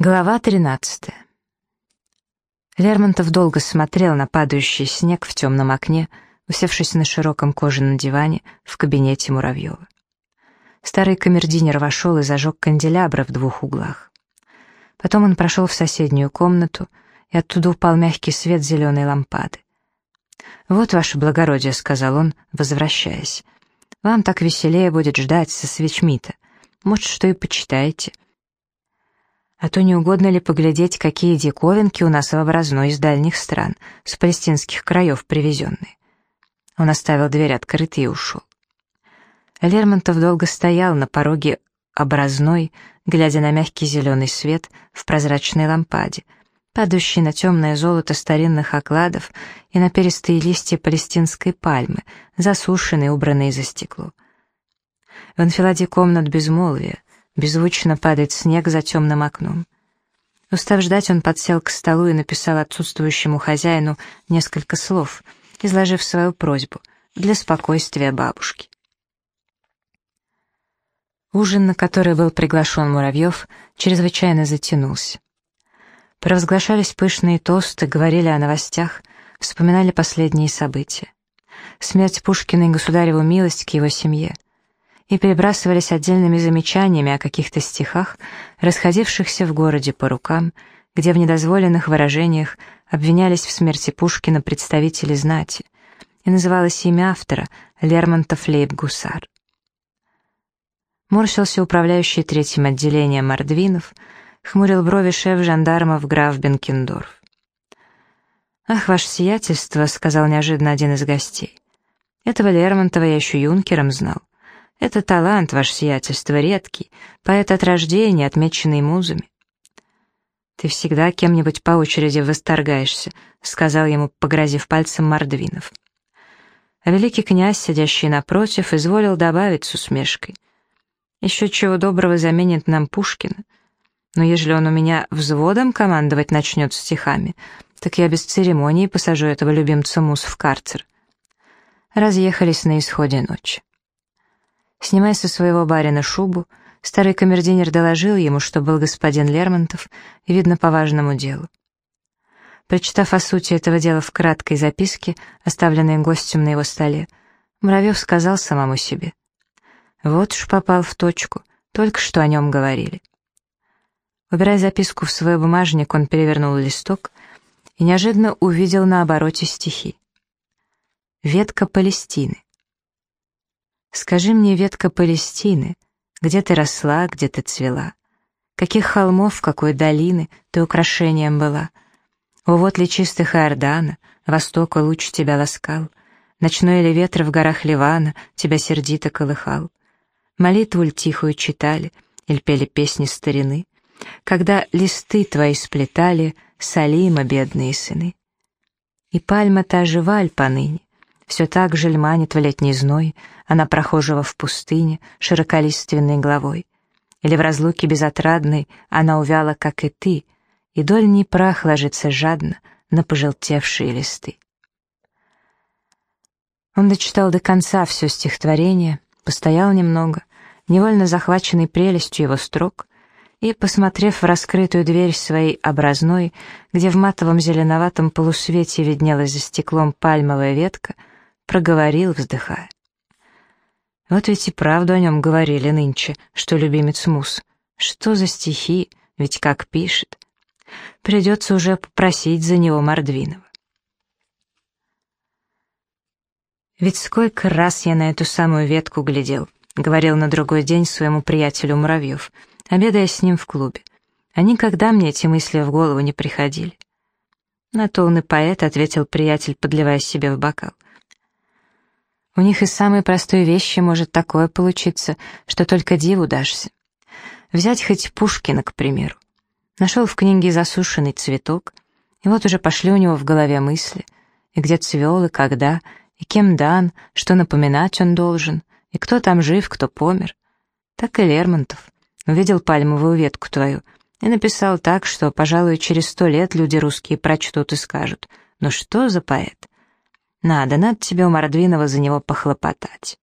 Глава 13. Лермонтов долго смотрел на падающий снег в темном окне, усевшись на широком кожаном диване в кабинете Муравьева. Старый камердинер вошел и зажег канделябры в двух углах. Потом он прошел в соседнюю комнату, и оттуда упал мягкий свет зеленой лампады. «Вот, ваше благородие», — сказал он, возвращаясь, — «вам так веселее будет ждать со свечми-то. Может, что и почитаете». А то не угодно ли поглядеть, какие диковинки у нас в образной из дальних стран, с палестинских краев привезенные. Он оставил дверь открытой и ушел. Лермонтов долго стоял на пороге образной, глядя на мягкий зеленый свет в прозрачной лампаде, падающий на темное золото старинных окладов и на перистые листья палестинской пальмы, засушенные убранные за стекло. В анфиладе комнат безмолвия, Беззвучно падает снег за темным окном. Устав ждать, он подсел к столу и написал отсутствующему хозяину несколько слов, изложив свою просьбу для спокойствия бабушки. Ужин, на который был приглашен Муравьев, чрезвычайно затянулся. Провозглашались пышные тосты, говорили о новостях, вспоминали последние события. Смерть Пушкина и государеву милость к его семье, и перебрасывались отдельными замечаниями о каких-то стихах, расходившихся в городе по рукам, где в недозволенных выражениях обвинялись в смерти Пушкина представители знати, и называлось имя автора Лермонтов Лейб-Гусар. Морщился управляющий третьим отделением Мордвинов, хмурил брови шеф жандармов граф Бенкендорф. «Ах, ваше сиятельство», — сказал неожиданно один из гостей. «Этого Лермонтова я еще юнкером знал. Это талант, ваше сиятельство, редкий, поэт от рождения, отмеченный музами. «Ты всегда кем-нибудь по очереди восторгаешься», — сказал ему, погрозив пальцем Мордвинов. А великий князь, сидящий напротив, изволил добавить с усмешкой. «Еще чего доброго заменит нам Пушкина. Но ежели он у меня взводом командовать начнет стихами, так я без церемонии посажу этого любимца Мус в карцер». Разъехались на исходе ночи. Снимая со своего барина шубу, старый камердинер доложил ему, что был господин Лермонтов, и видно по важному делу. Прочитав о сути этого дела в краткой записке, оставленной гостем на его столе, Муравьев сказал самому себе. «Вот уж попал в точку, только что о нем говорили». Убирая записку в свой бумажник, он перевернул листок и неожиданно увидел на обороте стихи. «Ветка Палестины». Скажи мне, ветка Палестины, где ты росла, где ты цвела? Каких холмов, какой долины ты украшением была? О, вот ли чистых Иордана, востока луч тебя ласкал, Ночной ли ветер в горах Ливана тебя сердито колыхал? Молитву ль тихую читали, или пели песни старины, Когда листы твои сплетали Салима бедные сыны? И пальма та жива ль поныне, все так же льманит в летний зной, она прохожего в пустыне, широколиственной головой. Или в разлуке безотрадной она увяла, как и ты, и дольний прах ложится жадно на пожелтевшие листы. Он дочитал до конца все стихотворение, постоял немного, невольно захваченный прелестью его строк, и, посмотрев в раскрытую дверь своей образной, где в матовом зеленоватом полусвете виднелась за стеклом пальмовая ветка, проговорил, вздыхая. Вот ведь и правду о нем говорили нынче, что любимец Мус. Что за стихи, ведь как пишет. Придется уже попросить за него Мордвинова. «Ведь сколько раз я на эту самую ветку глядел», — говорил на другой день своему приятелю Муравьев, обедая с ним в клубе. А никогда мне эти мысли в голову не приходили. На то он и поэт, — ответил приятель, подливая себе в бокал. У них из самой простой вещи может такое получиться, что только диву дашься. Взять хоть Пушкина, к примеру. Нашел в книге засушенный цветок, и вот уже пошли у него в голове мысли, и где цвел, и когда, и кем дан, что напоминать он должен, и кто там жив, кто помер. Так и Лермонтов. Увидел пальмовую ветку твою и написал так, что, пожалуй, через сто лет люди русские прочтут и скажут, ну что за поэт? Надо, надо тебе у Мордвинова за него похлопотать.